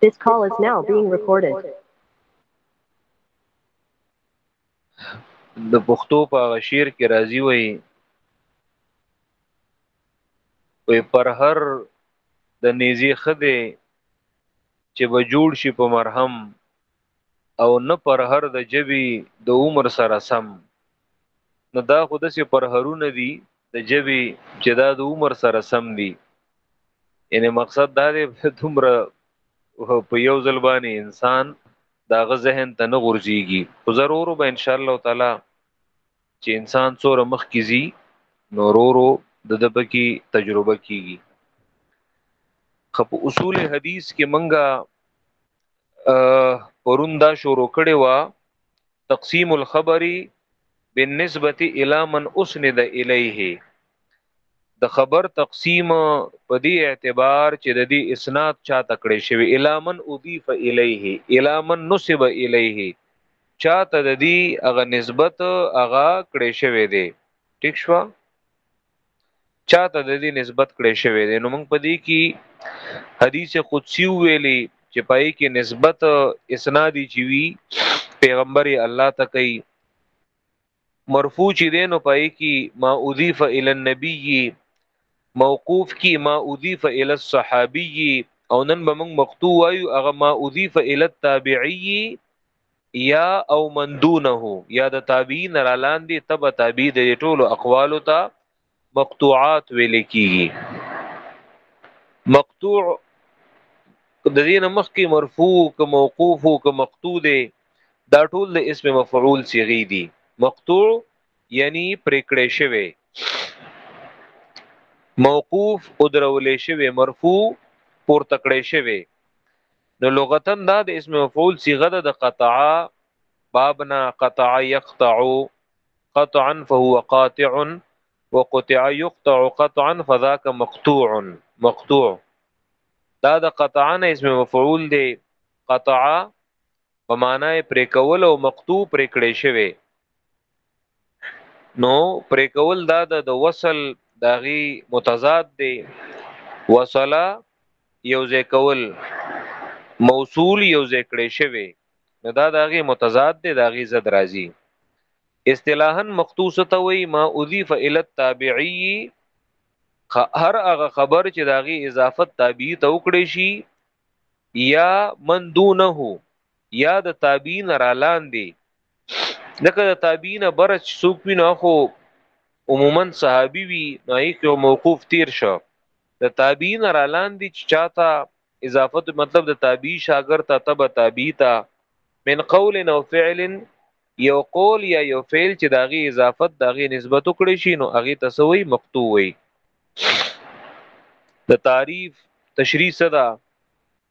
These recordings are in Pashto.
This call is now being recorded. د پښتو په هغه شعر کې راځي وایي وی پر هر د نیزی خده چې به جوړ شي په مرهم او نه پر هر د جبي د عمر سره سم نو دا خود سي پرهرونه دي د جبي چې دا د عمر سره سم دي یعنی مقصد دا دی دومره په یو ځل باندې انسان دا غ ذهن ته نه غورځيږي خو ضرور به ان شاء الله تعالی چې انسان څوره مخ کیږي نورورو د دبکی تجربه کیږي خپ اصول حدیث کې منګه پرون دا شروع کړي وا تقسیم الخبری بالنسبه الى من اسند الیه د خبر تقسیم په دې اعتبار چې د دې اسناد چا تکړه شوی الی من اضیف الیه الی من نسب الیه چا ته د دې هغه نسبت هغه کړه شوی دی ټیک شو چاته د دې نسبت کړي شوی دی نو موږ په دې کې حدیث قدسی ویلي چې پای کې نسبت اسنادي چې وی پیغمبر الله ته کوي مرفوع چې دی نو پای کې ما اضیف ال النبی موقوف کې ما اضیف ال الصحابی او نن به موږ مقطوع وایو هغه ما اضیف ال التابعی یا او من دونه یا د تابعین را لاندې تبع تابع د ټولو اقوالو ته مقطوعات ویل کیږي مقطوع د دین مخکې مرفوع ک موقوف ک مقطوع دی دا ټول د اسم مفعول صيغه دي مقطوع یعنی پریکړې شوی موقوف او درولې شوی مرفوع پورته کړې شوی نو لغتا دا د اسم مفعول صيغه ده د قطع بابنا قطع يقطع قطعا فهو قاطع وقطع يقطع قطعا فذاك مقطوع مقطوع دا د قطعا اسم مفعول دی قطعا په معنی پرې کول او مقطوع پرې کړې شوی نو پرې کول دا د وصل داغي متضاد دی وصله یو ځای کول موصول یو ځای کړی شوی نو دا داغي متضاد دی داغي زد راځي اصطلاحا مختصه ته وای ما اضيف الى التابعي هر هغه خبر چې داغي اضافت تابعی ته وکړي شي یا من دونه یا د تابعین را لاندې لکه د تابعین برج څوک وینه خو عموما صحابي وي نو هیڅ یو موقوف تیر شو د تابعین را لاندې چې چاته اضافت مطلب د تابعی شاګرد ته تبع تابعی ته من قول او فعل یو قول یا یو فعل چې داغي اضافت داغي نسبت کړی شي نو هغه تسوی مقطوع وي د تعریف تشریح صدا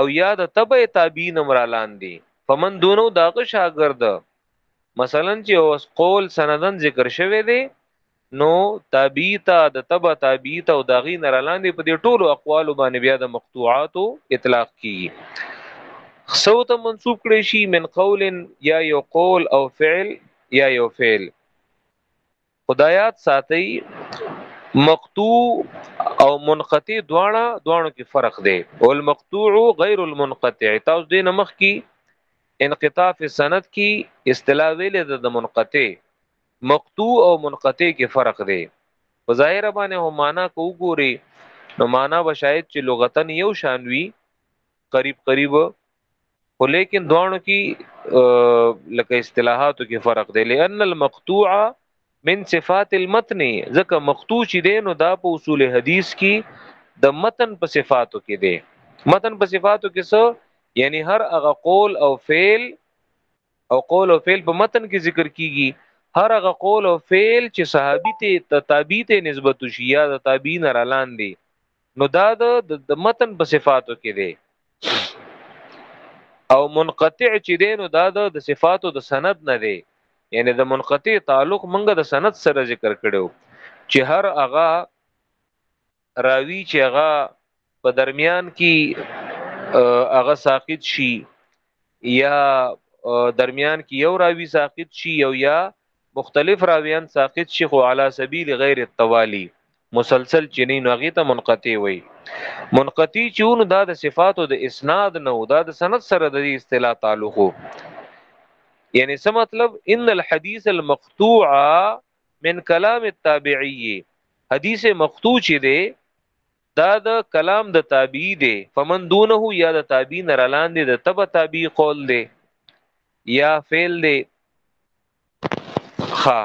او یا د تبع تابعین امرا لاندې فمن دونو داغه شاګرد مثلا چې اوس قول سندن ذکر شوی دی نو تابعیتا د تبع تابعیتا او داغي نر لاندې په دې ټولو اقوال باندې بیا د مقطوعات اطلاق کیږي خصو ته منسوب کړي شي من قول یا یو قول او فعل یا یو فعل خدایاد ساتي مقطوع او منقطع دواړه دواړو کې فرق دی او المقطوع غیر المنقطع تاسو دې نمخ کې انقطاع فی سند کې اصطلاح ویلې د منقطع مقطوع او منقطع کې فرق دی په ظاهر باندې هم معنا کو ګوري نو معنا به شاید چې لغتن یو شان وي قریب قریب خو لیکن دوانو کې لکه اصطلاحاتو کې فرق دی لئن المقطوع من صفات المتن ځکه مقطوع چې دی نو دا په اصول حدیث کې د متن په صفاتو کې دی متن په صفاتو کې څه یعنی هر هغه قول او فعل او قول او فعل په متن کې ذکر کیږي هر هغه قول او فعل چې صحابي ته تابعی ته نسبت شي یا د تابعین را لاندې نو دا د د متن په صفاتو کې دی او منقطع چې دی نو دا د صفاتو د سند نه دی یعنی د منقطع تعلق منګه د سند سره ذکر کړو چې هر اغا راوی چې اغا په درمیان کې اغا ساقط شي یا درمیان کې یو راوی ساقط شي یو یا مختلف راویان ساقط شي خو علی سبیل غیر التوالی مسلسل چینی نو هغه ته منقطع وي منقطع چون دا د صفاتو د اسناد نه او دا د سند سره د اصطلاح تعلق یعنی څه مطلب ان الحديث المقطوع من کلام التابعی حدیث مقطوع چې دی دا د کلام د تابعی دی فمن دونه یا د تابعی نه رالاندې د تبع تابعی قول دی یا فعل دی خا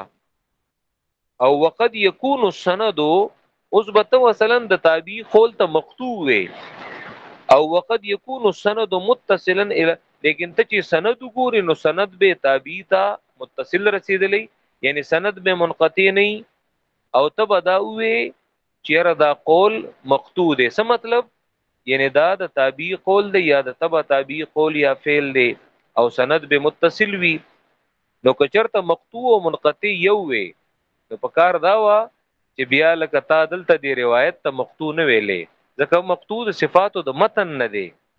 او وقد یکون السند اوس به ته مثلا د تابعی قول ته مقطوع وي او وقد یکون السند متصلا الى لیکن ته چې سند وګوري نو سند به تابعی ته متصل رسیدلی یعنی سند به منقطع نه او ته به دا وي چیرې دا قول مقتو دی څه مطلب یعنی دا د تابعی قول دی یا د تبع تابعی قول یا فعل دی او سند به متصل وي نو کچرته مقطوع او منقطع یو وي نو په کار دا وا چې بیا لکه تا دلته دی روایت ته مقطوع نه ویلې ځکه مقطوع د صفاتو د متن نه دی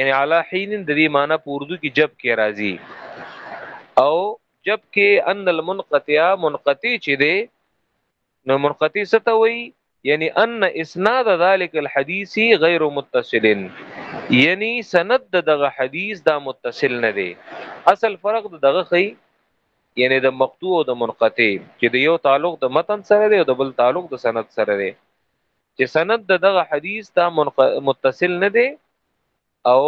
یعنی علا حین د دې معنی په اردو کې جب کې راځي او جب کې ان المنقطع منقطع چې دی نو منقطع څه ته وایي یعنی ان اسناد ذلک الحدیث غیر متصل یعنی سند دغه حدیث دا متصل نه دی اصل فرق دغه خی یعنی د مقطوع او د منقطع چې د یو تعلق د متن سره دی او د بل تعلق د سند سره دی چې سند د دغه حدیث ته متصل نه دی او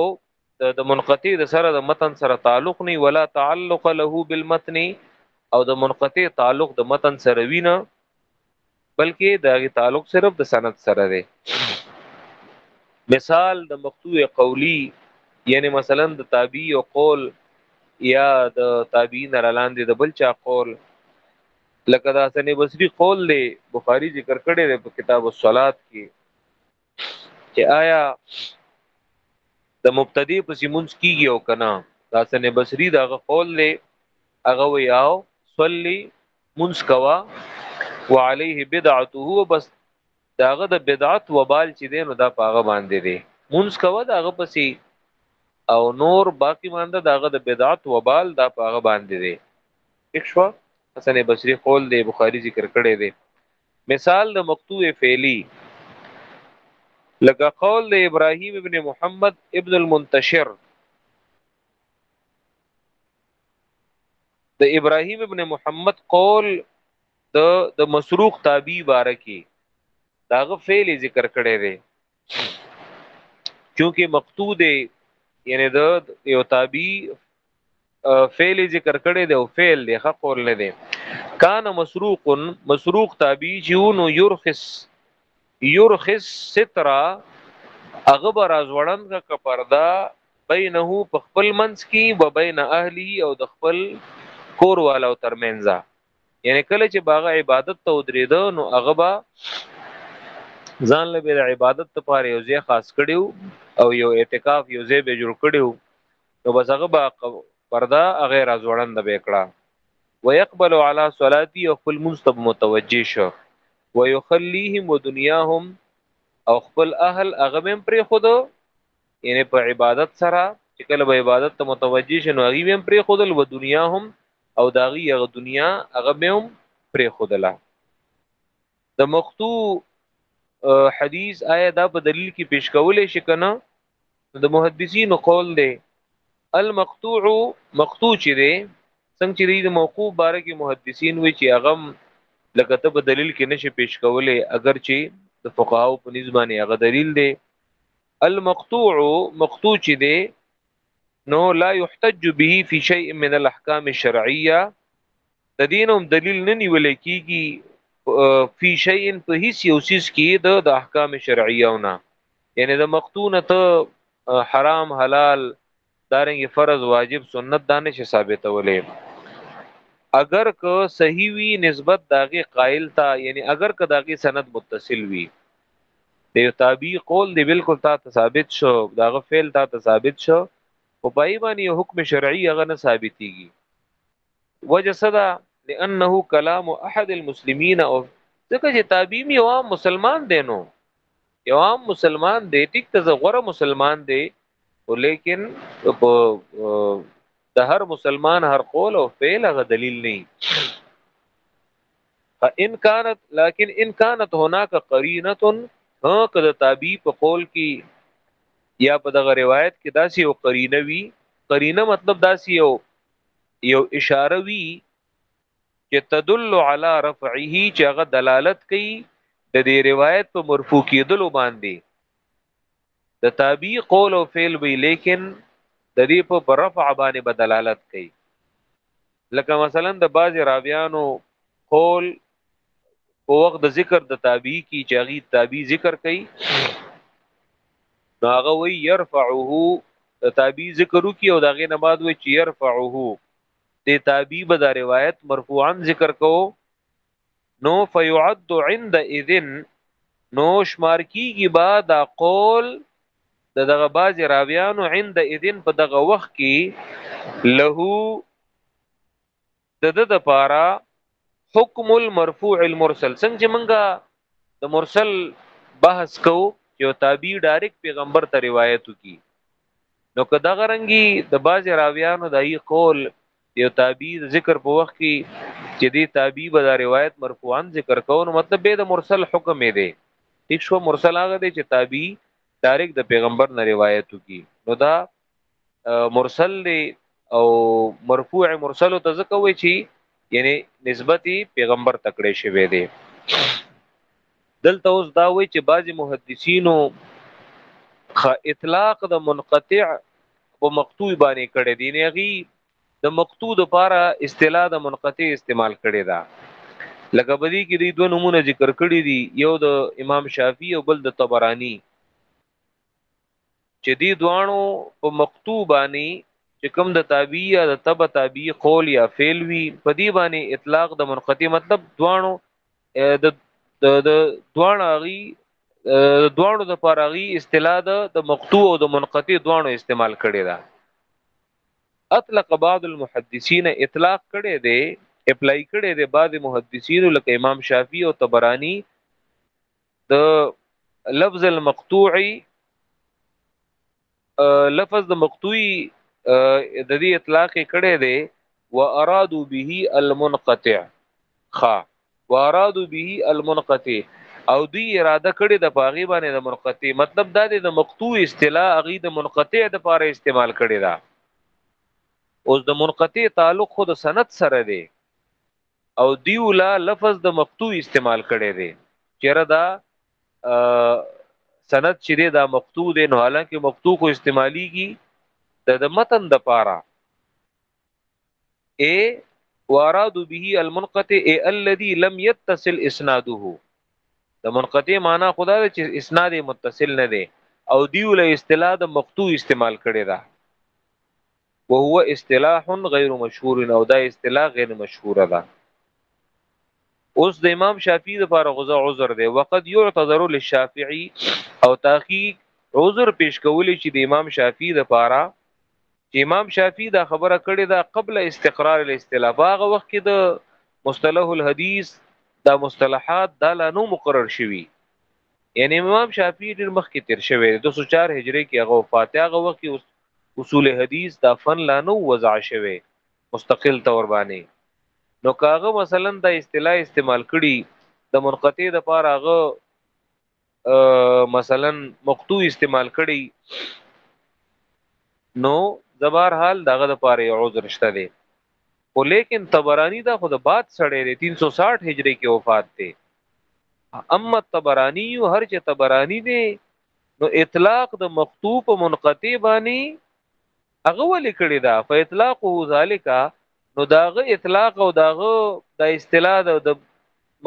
د منقطع د سره د متن سره تعلق نه ولا تعلق له بالمتن او د منقطع تعلق د متن سره وینه بلکې دا غي تعلق صرف د سند سره دی مثال د مقطوع قولی یعنی مثلا د تابعی او قول یا د تابعین را لاندې د بل چا قول لکه دا حسن بصری قول دی بخاری ذکر کړی دی په کتاب الصلات کې چې آیا د مبتدی په سیمونز کیږي او کنا دا حسن بصری دا قول دی هغه وی او صلی منس کوا وعليه بدعته بس داغه د بدعت وبال چې دین دا پاغه باندې دی منس کوا داغه پسې او نور باقی مانده داغه د بدعت وبال دا پاغه باندې دی ټیک شو حسن بصری قول دی بخاری ذکر کړی دی مثال د مقطوع فعلی لکه قول د ابراهیم ابن محمد ابن المنتشر د ابراهیم ابن محمد قول د د مسروق تابعی بارکی داغه فعل ذکر کړی دی چونکه مقتو دی یعنی د یو تابع فعل ذکر کړي دی او فعل دی حق قول نه دی کان مسروق مسروق تابع جون یرخص یرخص سترا اغبر از وړند کا پردا بینه په خپل منځ کې و بین اهلی او د خپل کور والو ترمنځه یعنی کله چې باغ عبادت ته ودرېده نو هغه با ځان له د عبادت لپاره یو ځای خاص کړیو او یو اعتکاف یو ځای به جوړ کړیو نو بس هغه با پرده هغه را ځوړند به کړه ويقبل على صلاتي او خپل منصب متوجه شو ويخليهم ودنياهم او خپل اهل هغه هم پرې خود یعنی په عبادت سره چې کله به عبادت ته متوجه شنو هغه هم پرې خودل و دنیا هم او داغي هغه دنیا هغه به هم پرې خودله د مقتو حدیث آیا دا په دلیل کې پیش کولې شي کنه د محدثینو قول دی المقطوع مقطوع چې دی څنګه چې د موقوف باره کې محدثین وی چې هغه لکه ته په دلیل کې نشي پیش کولې اگر چې د فقهاو په نسبانه هغه دلیل دی المقطوع مقطوع چې دی نو لا يحتج به في شيء من الاحکام الشرعيه د دینوم دلیل نه نیول کیږي فی شیء په هیڅ یو سیس کې د د احکام شرعیهونه یعنی د مقتونه ته حرام حلال دارنګ فرض واجب سنت دانه شي ثابتولې اگر که صحیح وی نسبت داغه قائل تا یعنی اگر که داغه سند متصل وی د تابع قول دی بالکل تا ته ثابت شو داغه فعل تا ته ثابت شو او په ای باندې حکم شرعي هغه نه ثابتيږي وجه صدا لانه کلام احد المسلمین او ځکه چې تابع می او مسلمان دی نو یو عام مسلمان دی ټیک ته غوره مسلمان دی ولیکن د هر مسلمان هر قول او فعل غ دلیل نه فان كانت لكن ان كانت هناك قرينه ها کده تابع په قول کې یا په دغه روایت کې داسې یو قرینه وی قرینه مطلب داسې یو یو اشاره وی چې تدل علی رفعه چې هغه دلالت کوي د دې روایت په مرفوع کېدلو باندې د تابع قول او فعل وی لیکن د دې په رفع باندې بدلالت کوي لکه مثلا د بعضی راویانو قول په وخت د ذکر د تابعی کی چې هغه تابعی ذکر کوي نو هغه وی يرفعه د تابعی ذکر کی او دغه نه بعد وی چې يرفعه د تابعی به دا روایت مرفوعا ذکر کوو نو فیعد عند اذن نو شمار کیږي با دا قول د دغه باز راویانو عند اذن په دغه وخت کې له د د د پارا حکم المرفوع المرسل څنګه چې مونږه د مرسل بحث کو چې او تابع ډایرک پیغمبر ته روایت کی نو که دغه رنګي د باز راویانو دای قول یو تابعی د ذکر په وخت کې چې دی تابعی به دا روایت مرفوعا ذکر کوو نو مطلب به د مرسل حکم دی ټیک شو مرسل هغه دی چې تابعی تاریخ د پیغمبر نه روایت کی نو دا مرسل دی او مرفوع مرسل ته ځکه وی چې یعنی نسبت پیغمبر تکړه شوی دی دلته اوس دا وایي چې بعضی محدثینو خ اطلاق د منقطع په مقطوع باندې کړی دی نه غي د مقطوع لپاره اصطلاح د منقطع استعمال کړی دا لکه بدی کې دی دوه نمونه ذکر کړی دي یو د امام شافعي او بل د طبراني چې دی دوانو په مکتوبانی چې کوم د تابعی یا د تبع تابعی قول یا فعل وی په دی باندې اطلاق د منقطع مطلب دوانو د د دوانو غي دوانو د پاراغي اصطلاح د مقطوع او د منقطع دوانو استعمال کړي دا اطلق بعض المحدثین اطلاق کړي دي اپلای کړي دي بعض محدثین لکه امام شافعی او طبرانی د لفظ المقطوعي لفظ د مقطوعي د دې اطلاق کړي دی وارادو به المنقطع خا وارادو به المنقطع او دوی اراده کړې د پاغي باندې د منقطع مطلب دا دی د مقطوع اصطلاح اغي د منقطع د پاره استعمال کړي دا اوس د منقطع تعلق خود سند سره دی او دیولا لفظ د مقطوع استعمال کړي دي چیرې دا سند چې دی دا مقطوع دی نو حالانکه مقطوع خو استعمالیږي د د متن د پاره ا واراد به المنقطع الذي لم يتصل اسناده د منقطع معنا خدا چې اسناد متصل نه دی او دیو له اصطلاح د مقطوع استعمال کړي دا وهو اصطلاح غیر مشهور او دا اصطلاح غیر مشهوره ده اوس د امام شافعي لپاره غوځه عذر دی وقد يعتذر للشافعي او تحقیق عذر پیش کولی چې د امام شافعي لپاره چې امام شافعي دا خبره کړې ده قبل استقرار الاصطلاح هغه وخت کې د مصطلح الحديث دا مصطلحات دا لا نو مقرر شوي یعنی امام شافعي ډېر مخکې تیر شوی د 204 هجری کې هغه وفات هغه وخت کې اصول حدیث دا فن لا نه وو وضع شوی مستقل طور باندې نو که هغه مثلا دا اصطلاح استعمال کړي د منقطع د پاره هغه مثلا مقطوع استعمال کړي نو زبر حال دغه د پاره عذر شته دی خو لیکن طبرانی دا خود بعد سړی دی 360 هجری کې وفات دی اما طبرانی هر چې طبرانی دی نو اطلاق د مخطوب منقطع باندې هغه ولې کړی دا فاطلاقه ذالک نو داغه اطلاق او داغه د اصطلاح د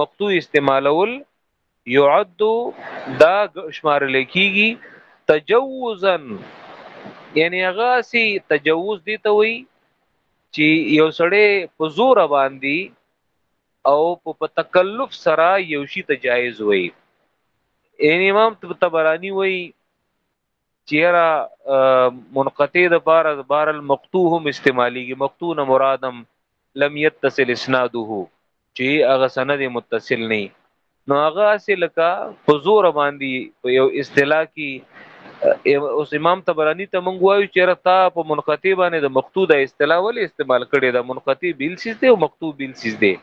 مقطوع استعمالول يعد دا شمار لیکيږي تجوزا یعنی هغه سي تجوز دي ته وي چې یو سړی په زور باندې او په په تکلف سره یو شی ته جایز وای ان امام تبرانی وای چیرې منقطع د بار د بار المقطوع هم استعمالیږي مقطوع نه مرادم لم يتصل اسناده چې هغه سند متصل نه نو هغه اسی لکه په زور باندې په یو اصطلاح کې اوس امام تبرانی ته مونږ وایو چې رتا په منقطی باندې د مقطوع د اصطلاح ولې استعمال کړي دا منقطی بیل سیز دی او مقطوع بیل سیز دی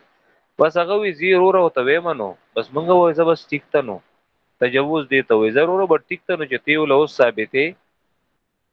بس هغه وی زیرو را ته ومنو بس مونږ وایو زبس ټیک تنو تجوز دی ته وی ضرور به ټیک تنو چې تیو له ثابتې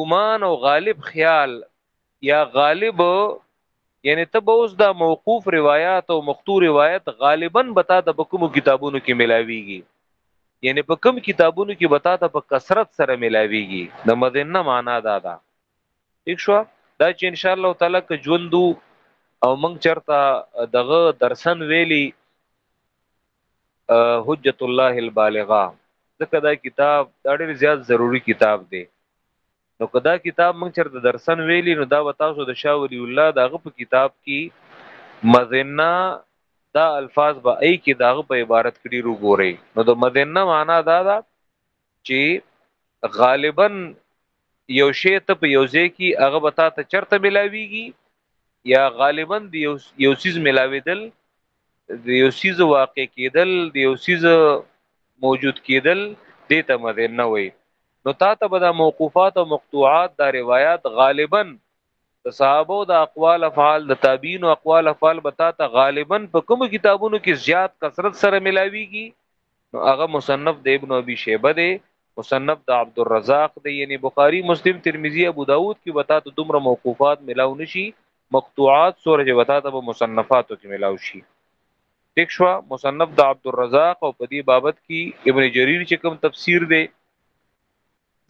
ګمان او غالب خیال یا غالب یعنی ته به اوس دا موقوف روایت او مختور روایت غالبا بتا د بکمو کتابونو کې ملاویږي یعنی په کم کتابونو کې بتا ته په کثرت سره ملاویږي د مدینه معنا دا ده ٹھیک شو دا چې ان شاء الله تعالی ک ژوندو او موږ چرته دغه درسن ویلی حجت الله البالغه ځکه دا کتاب دا ډېر زیات ضروری کتاب دی نو کدا کتاب موږ چرته درسن ویلی نو دا و تاسو د شاه ولی الله دغه په کتاب کې مزنه دا الفاظ به ای کې داغه په عبارت کې ډیرو ګوري نو د مزنه معنا دا ده چې غالبا یو شی ته په یو ځای کې هغه به تا ته چرته ملاویږي یا غالبا د یو یو سیز ملاویدل د یو سیز واقع کېدل د یو سیز موجود کېدل دې ته مده نه وي نو تا ته به دا موقوفات او مقطوعات دا روایت غالبا د صحابه د اقوال افعال د تابعین او اقوال افعال به تا ته غالبا په کوم کتابونو کې زیات کثرت سره ملاویږي نو هغه مصنف د ابن ابي شیبه دی مصنف د عبد الرزاق دی یعنی بخاری مسلم ترمذی ابو داود کې وتا ته دومره موقوفات ملاو نشي مقطوعات سورې چې وتا ته مصنفاتو کې ملاو شي ټیک شو مصنف د عبد الرزاق او په دې بابت کې ابن جریر چې کوم تفسیر دی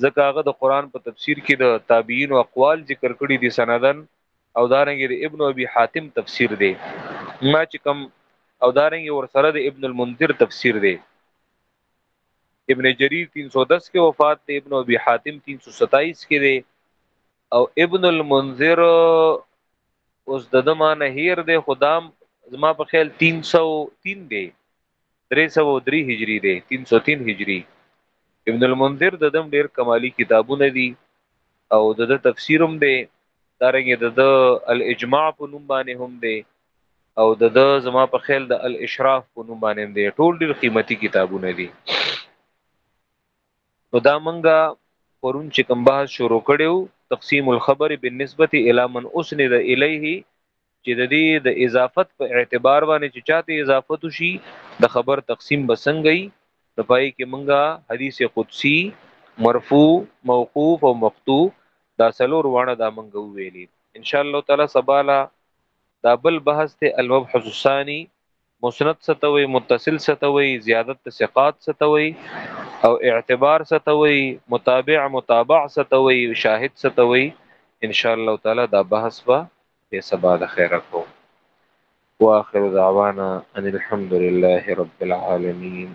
ځکه هغه د قران په تفسیر کې د تابعین او اقوال ذکر کړی دي سندن او دارنګ د ابن ابي حاتم تفسیر دی ما چې کم او دارنګ ور سره د ابن المنذر تفسیر دی ابن جریر 310 کې وفات دی ابن ابي حاتم 327 کې دی او ابن المنذر اوس د دمانه هیر دی خدام زما په خیال 303 دی 303 هجری دی 303 هجری ابن المنذر د دم ډیر کمالی کتابونه دي او د د تفسیرم دی دارنګه د د الاجماع په نوم باندې هم دی او د د زما په خیال د الاشراف په نوم باندې دی ټول ډیر قیمتي کتابونه دي نو دا منګه پرون چې کوم بحث شروع کړو تقسیم الخبر بالنسبه الی من اسند الیه چې د دې د اضافت په اعتبار باندې چې چاته اضافت شي د خبر تقسیم بسنګي د پای کې منګه حدیث قدسی مرفوع موقوف او مقطوع دا سلور وانه دا منګه ویلي ان شاء الله تعالی سبالا دا بل بحث ته المبحث الثاني مسند څه ته وایي متصل څه ته وایي زیادت د ثقات څه ته وایي او اعتبار څه ته وایي متابع متابع څه ته وایي شاهد څه ته وایي ان شاء الله تعالی دا بحث به په سبا د خیره کوو واخر دعوانا ان الحمد لله رب العالمين